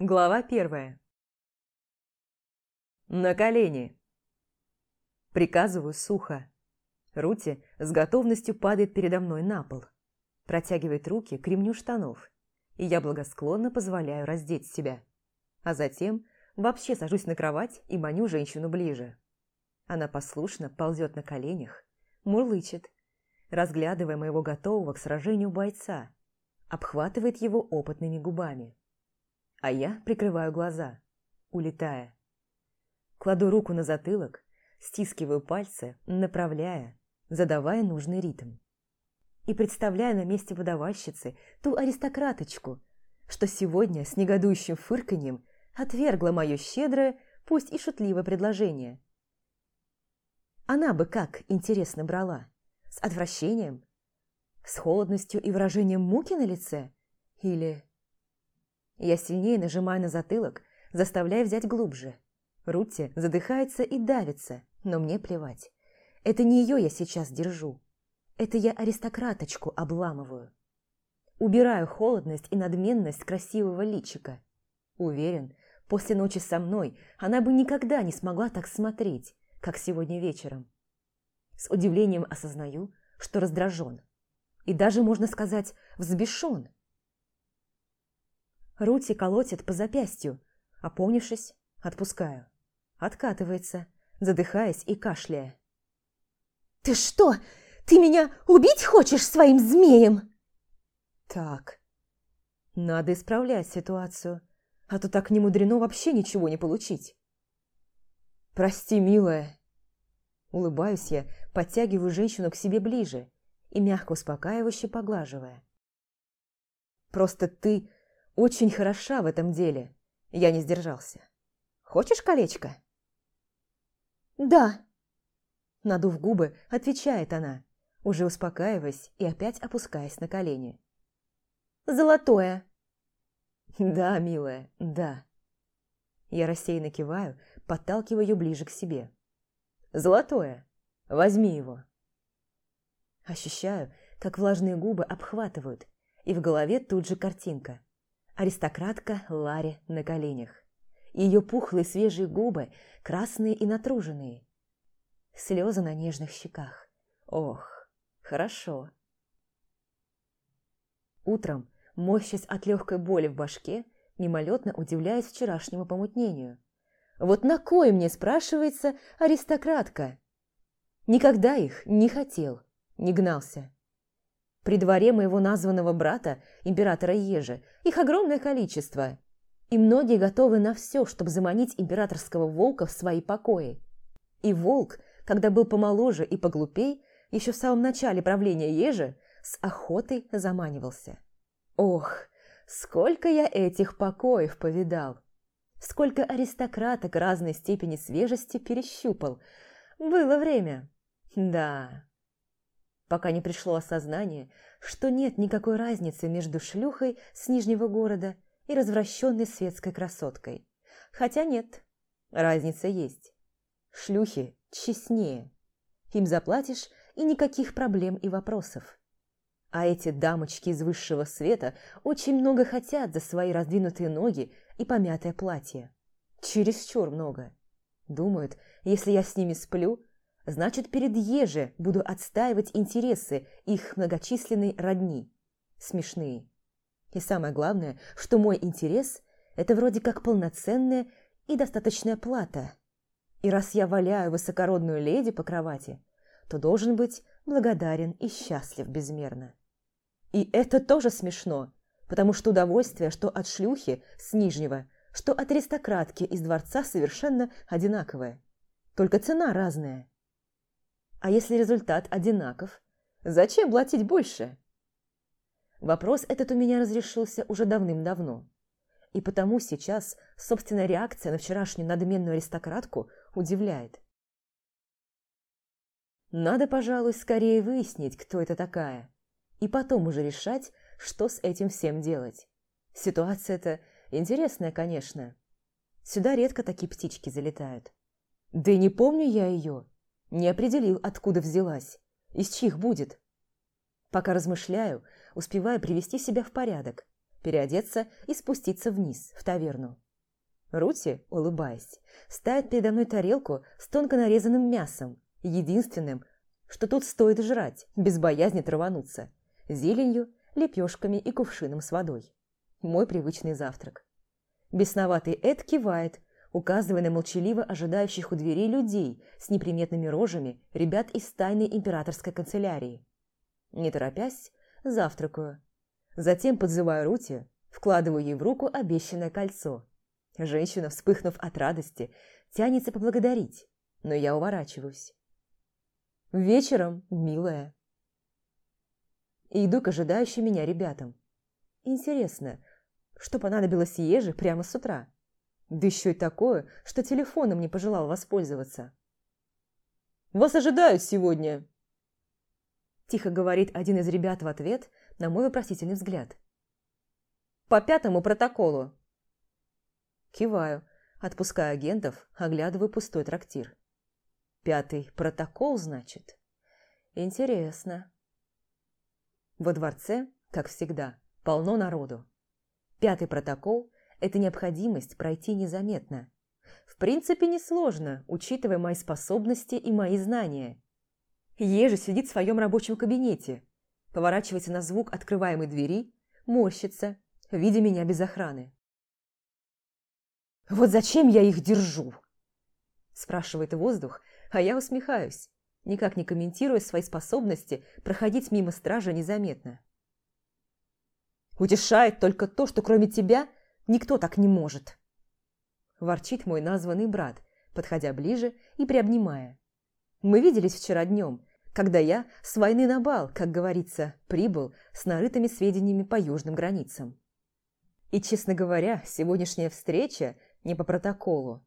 Глава первая. На колени. Приказываю сухо. Рути с готовностью падает передо мной на пол. Протягивает руки к ремню штанов, и я благосклонно позволяю раздеть себя. А затем вообще сажусь на кровать и маню женщину ближе. Она послушно ползет на коленях, мурлычет, разглядывая моего готового к сражению бойца, обхватывает его опытными губами а я прикрываю глаза, улетая. Кладу руку на затылок, стискиваю пальцы, направляя, задавая нужный ритм. И представляю на месте выдавальщицы ту аристократочку, что сегодня с негодующим фырканьем отвергла мое щедрое, пусть и шутливое предложение. Она бы как, интересно, брала? С отвращением? С холодностью и выражением муки на лице? Или я сильнее нажимаю на затылок, заставляя взять глубже. Рутти задыхается и давится, но мне плевать. Это не ее я сейчас держу. Это я аристократочку обламываю. Убираю холодность и надменность красивого личика. Уверен, после ночи со мной она бы никогда не смогла так смотреть, как сегодня вечером. С удивлением осознаю, что раздражен. И даже, можно сказать, взбешен. Рути колотит по запястью. Опомнившись, отпускаю. Откатывается, задыхаясь и кашляя. «Ты что, ты меня убить хочешь своим змеем?» «Так, надо исправлять ситуацию, а то так не мудрено вообще ничего не получить». «Прости, милая». Улыбаюсь я, подтягиваю женщину к себе ближе и мягко успокаивающе поглаживая. «Просто ты очень хороша в этом деле. Я не сдержался. Хочешь колечко? Да. Надув губы, отвечает она, уже успокаиваясь и опять опускаясь на колени. Золотое. Да, милая, да. Я рассеянно киваю, подталкиваю ее ближе к себе. Золотое. Возьми его. Ощущаю, как влажные губы обхватывают, и в голове тут же картинка аристократка Ларри на коленях. Ее пухлые свежие губы, красные и натруженные. Слезы на нежных щеках. Ох, хорошо. Утром, морщась от легкой боли в башке, мимолетно удивляясь вчерашнему помутнению. Вот на кой мне, спрашивается, аристократка? Никогда их не хотел, не гнался. При дворе моего названного брата, императора Ежи, их огромное количество. И многие готовы на все, чтобы заманить императорского волка в свои покои. И волк, когда был помоложе и поглупей, еще в самом начале правления Ежи, с охотой заманивался. Ох, сколько я этих покоев повидал! Сколько аристократок разной степени свежести перещупал. Было время. Да, пока не пришло осознание, что нет никакой разницы между шлюхой с Нижнего города и развращенной светской красоткой. Хотя нет, разница есть. Шлюхи честнее. Им заплатишь, и никаких проблем и вопросов. А эти дамочки из высшего света очень много хотят за свои раздвинутые ноги и помятое платье. Чересчур много. Думают, если я с ними сплю, Значит, перед Еже буду отстаивать интересы их многочисленной родни. Смешные. И самое главное, что мой интерес – это вроде как полноценная и достаточная плата. И раз я валяю высокородную леди по кровати, то должен быть благодарен и счастлив безмерно. И это тоже смешно, потому что удовольствие, что от шлюхи с нижнего, что от аристократки из дворца совершенно одинаковое. Только цена разная. А если результат одинаков, зачем платить больше? Вопрос этот у меня разрешился уже давным-давно. И потому сейчас собственная реакция на вчерашнюю надменную аристократку удивляет. Надо, пожалуй, скорее выяснить, кто это такая, и потом уже решать, что с этим всем делать. Ситуация-то интересная, конечно. Сюда редко такие птички залетают. Да и не помню я ее. Не определил, откуда взялась, из чьих будет. Пока размышляю, успеваю привести себя в порядок, переодеться и спуститься вниз, в таверну. Рути, улыбаясь, ставит передо мной тарелку с тонко нарезанным мясом, единственным, что тут стоит жрать, без боязни травануться, зеленью, лепешками и кувшином с водой. Мой привычный завтрак. Бесноватый Эд кивает, указывая на молчаливо ожидающих у дверей людей с неприметными рожами ребят из тайной императорской канцелярии. Не торопясь, завтракаю. Затем подзываю Рути, вкладываю ей в руку обещанное кольцо. Женщина, вспыхнув от радости, тянется поблагодарить, но я уворачиваюсь. «Вечером, милая». И иду к ожидающим меня ребятам. Интересно, что понадобилось Еже прямо с утра? Да еще и такое, что телефоном не пожелал воспользоваться. «Вас ожидают сегодня!» Тихо говорит один из ребят в ответ на мой вопросительный взгляд. «По пятому протоколу!» Киваю, отпуская агентов, оглядываю пустой трактир. Пятый протокол, значит? Интересно. Во дворце, как всегда, полно народу. Пятый протокол – это необходимость пройти незаметно. В принципе, несложно, учитывая мои способности и мои знания. Ежи сидит в своем рабочем кабинете, поворачивается на звук открываемой двери, морщится, видя меня без охраны. «Вот зачем я их держу?» спрашивает воздух, а я усмехаюсь, никак не комментируя свои способности проходить мимо стража незаметно. «Утешает только то, что кроме тебя никто так не может!» Ворчит мой названный брат, подходя ближе и приобнимая. «Мы виделись вчера днем, когда я с войны на бал, как говорится, прибыл с нарытыми сведениями по южным границам. И, честно говоря, сегодняшняя встреча не по протоколу.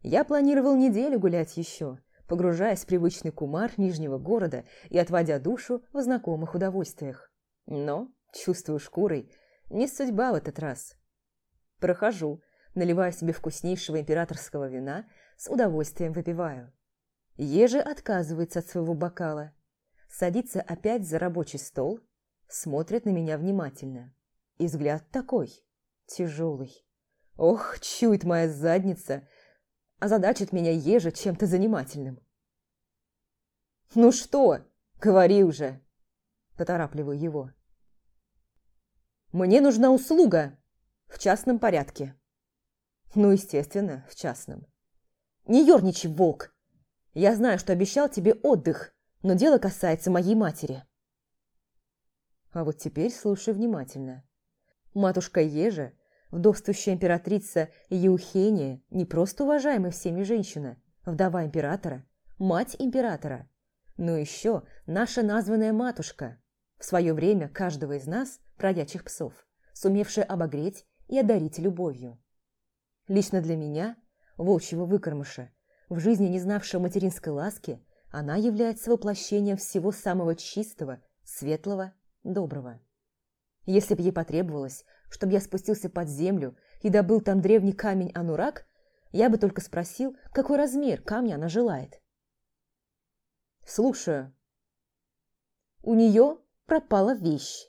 Я планировал неделю гулять еще, погружаясь в привычный кумар Нижнего города и отводя душу в знакомых удовольствиях. Но, чувствую шкурой, не судьба в этот раз. Прохожу, наливая себе вкуснейшего императорского вина, с удовольствием выпиваю. Еже отказывается от своего бокала, садится опять за рабочий стол, смотрит на меня внимательно. И взгляд такой, тяжелый. Ох, чует моя задница, озадачит меня еже чем-то занимательным. «Ну что, говори уже!» – поторапливаю его. «Мне нужна услуга в частном порядке». «Ну, естественно, в частном». «Не ерничай, волк! Я знаю, что обещал тебе отдых, но дело касается моей матери». А вот теперь слушай внимательно. Матушка Ежа Вдовствующая императрица Еухения не просто уважаемая всеми женщина, вдова императора, мать императора, но еще наша названная матушка, в свое время каждого из нас, бродячих псов, сумевшая обогреть и одарить любовью. Лично для меня, волчьего выкормыша, в жизни не знавшего материнской ласки, она является воплощением всего самого чистого, светлого, доброго. Если бы ей потребовалось, чтобы я спустился под землю и добыл там древний камень Анурак, я бы только спросил, какой размер камня она желает. Слушаю. У нее пропала вещь.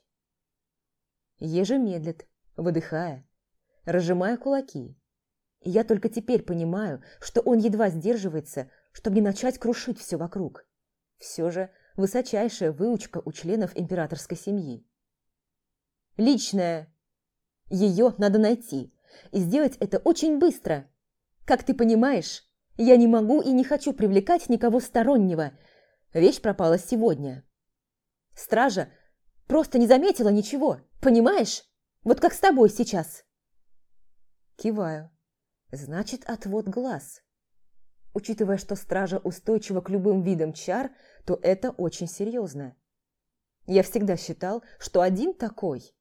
Ежа медлит, выдыхая, разжимая кулаки. И я только теперь понимаю, что он едва сдерживается, чтобы не начать крушить все вокруг. Все же высочайшая выучка у членов императорской семьи. Личная ее надо найти. И сделать это очень быстро. Как ты понимаешь, я не могу и не хочу привлекать никого стороннего. Вещь пропала сегодня. Стража просто не заметила ничего, понимаешь? Вот как с тобой сейчас. Киваю. Значит, отвод глаз. Учитывая, что стража устойчива к любым видам чар, то это очень серьезно. Я всегда считал, что один такой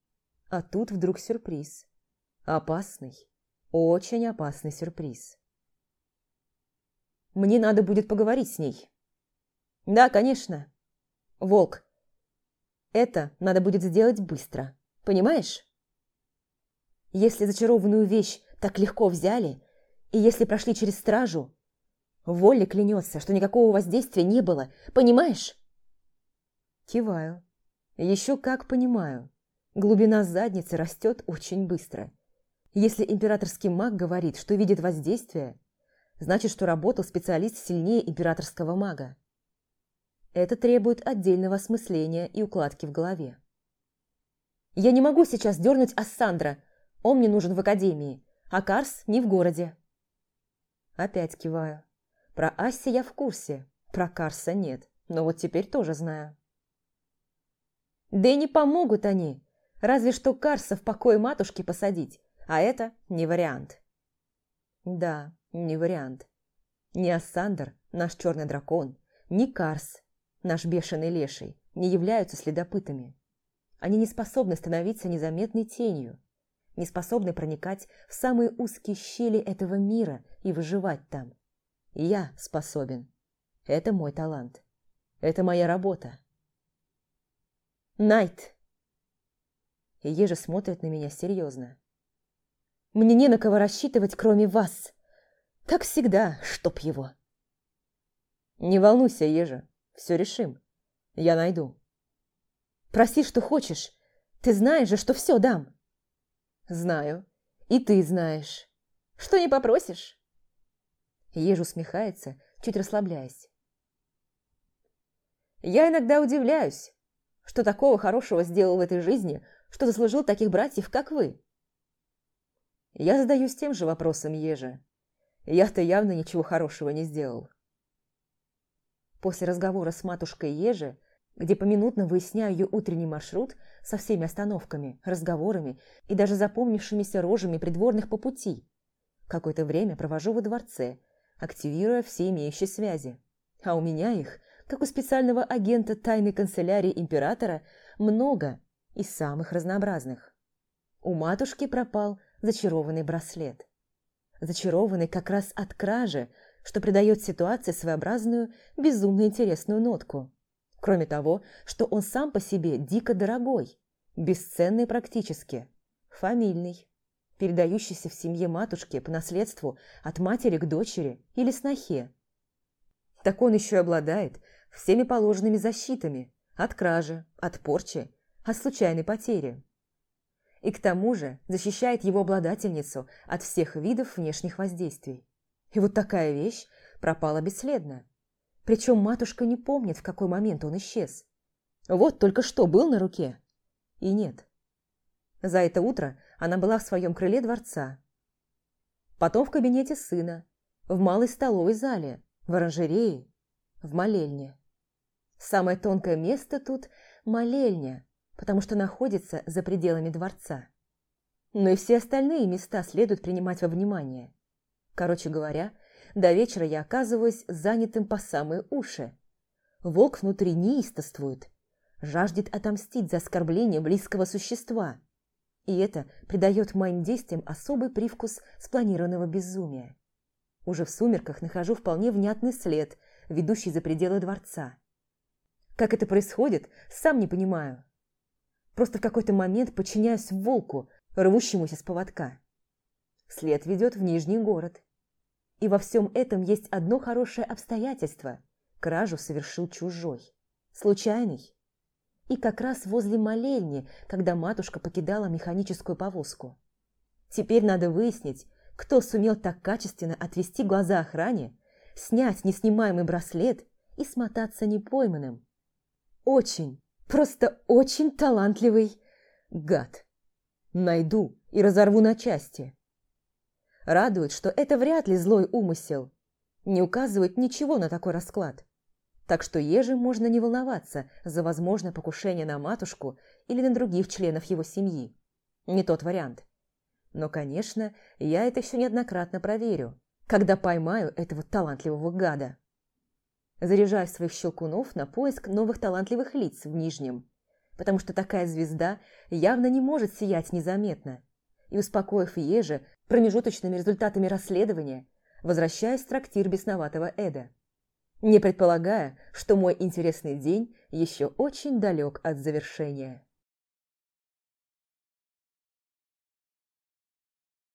а тут вдруг сюрприз. Опасный, очень опасный сюрприз. Мне надо будет поговорить с ней. Да, конечно. Волк, это надо будет сделать быстро. Понимаешь? Если зачарованную вещь так легко взяли, и если прошли через стражу, Волли клянется, что никакого воздействия не было. Понимаешь? Киваю. Еще как понимаю. Глубина задницы растет очень быстро. Если императорский маг говорит, что видит воздействие, значит, что работал специалист сильнее императорского мага. Это требует отдельного осмысления и укладки в голове. Я не могу сейчас дернуть Ассандра, он мне нужен в академии, а Карс не в городе. Опять киваю. Про Асси я в курсе, про Карса нет, но вот теперь тоже знаю. Да и не помогут они, разве что Карса в покое матушки посадить, а это не вариант. Да, не вариант. Ни Ассандр, наш черный дракон, ни Карс, наш бешеный леший, не являются следопытами. Они не способны становиться незаметной тенью, не способны проникать в самые узкие щели этого мира и выживать там. Я способен. Это мой талант. Это моя работа. Найт! Ежа смотрит на меня серьезно. Мне не на кого рассчитывать, кроме вас. Как всегда, чтоб его. Не волнуйся, Ежа, все решим. Я найду. Проси, что хочешь. Ты знаешь же, что все дам. Знаю. И ты знаешь. Что не попросишь? Еж усмехается, чуть расслабляясь. Я иногда удивляюсь, что такого хорошего сделал в этой жизни, что заслужил таких братьев, как вы. Я задаюсь тем же вопросом Ежа. Я-то явно ничего хорошего не сделал. После разговора с матушкой Ежи, где поминутно выясняю ее утренний маршрут со всеми остановками, разговорами и даже запомнившимися рожами придворных по пути, какое-то время провожу во дворце, активируя все имеющие связи. А у меня их, как у специального агента тайной канцелярии императора, много и самых разнообразных. У матушки пропал зачарованный браслет. Зачарованный как раз от кражи, что придает ситуации своеобразную, безумно интересную нотку. Кроме того, что он сам по себе дико дорогой, бесценный практически, фамильный, передающийся в семье матушки по наследству от матери к дочери или снохе. Так он еще и обладает всеми положенными защитами от кражи, от порчи, от случайной потери и к тому же защищает его обладательницу от всех видов внешних воздействий. И вот такая вещь пропала бесследно. Причем матушка не помнит, в какой момент он исчез. Вот только что был на руке. И нет. За это утро она была в своем крыле дворца. Потом в кабинете сына, в малой столовой зале, в оранжерее, в молельне. Самое тонкое место тут – молельня – потому что находится за пределами дворца. Но и все остальные места следует принимать во внимание. Короче говоря, до вечера я оказываюсь занятым по самые уши. Волк внутри неистовствует, жаждет отомстить за оскорбление близкого существа. И это придает моим действиям особый привкус спланированного безумия. Уже в сумерках нахожу вполне внятный след, ведущий за пределы дворца. Как это происходит, сам не понимаю. Просто в какой-то момент подчиняюсь волку, рвущемуся с поводка. След ведет в Нижний город. И во всем этом есть одно хорошее обстоятельство. Кражу совершил чужой. Случайный. И как раз возле молельни, когда матушка покидала механическую повозку. Теперь надо выяснить, кто сумел так качественно отвести глаза охране, снять неснимаемый браслет и смотаться непойманным. Очень, Просто очень талантливый гад. Найду и разорву на части. Радует, что это вряд ли злой умысел. Не указывает ничего на такой расклад. Так что еже можно не волноваться за возможное покушение на матушку или на других членов его семьи. Не тот вариант. Но, конечно, я это все неоднократно проверю, когда поймаю этого талантливого гада заряжая своих щелкунов на поиск новых талантливых лиц в Нижнем, потому что такая звезда явно не может сиять незаметно. И успокоив Ежи промежуточными результатами расследования, возвращаясь в трактир бесноватого Эда, не предполагая, что мой интересный день еще очень далек от завершения.